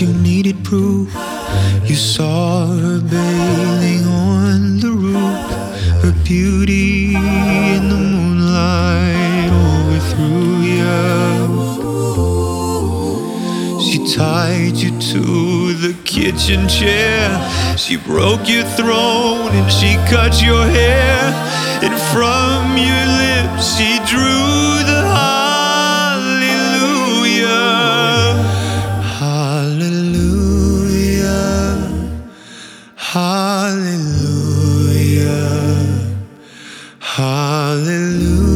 You needed proof. You saw her bathing on the roof, her beauty in the moonlight overthrew you. She tied you to the kitchen chair. She broke your throne and she cut your hair. And from your lips she drew the Hallelujah. Hallelujah.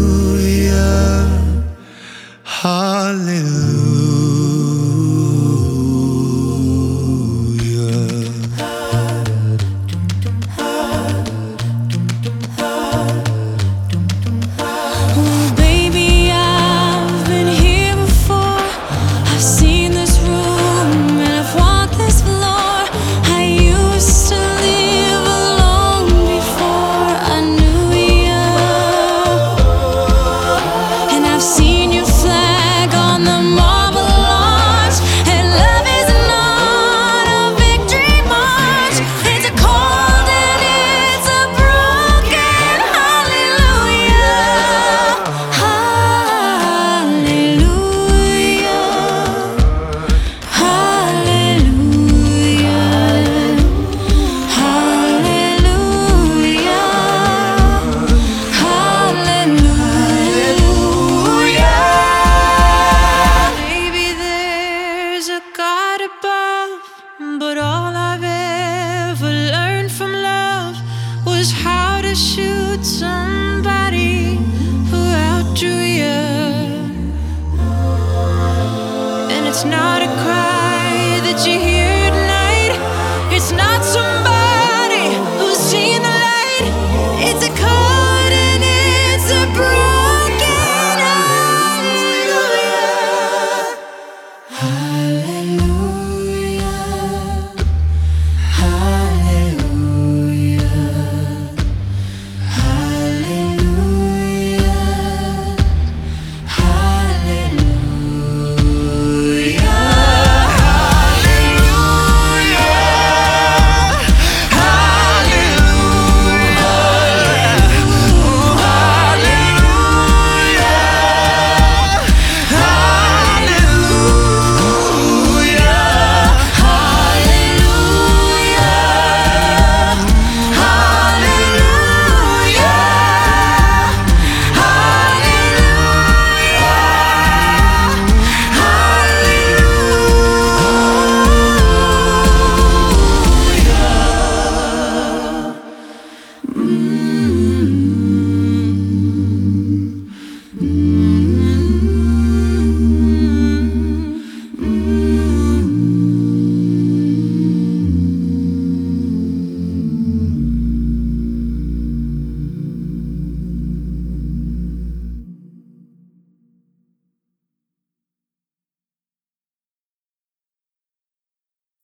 was how to shoot somebody who outdrew you. And it's not a cry that you hear.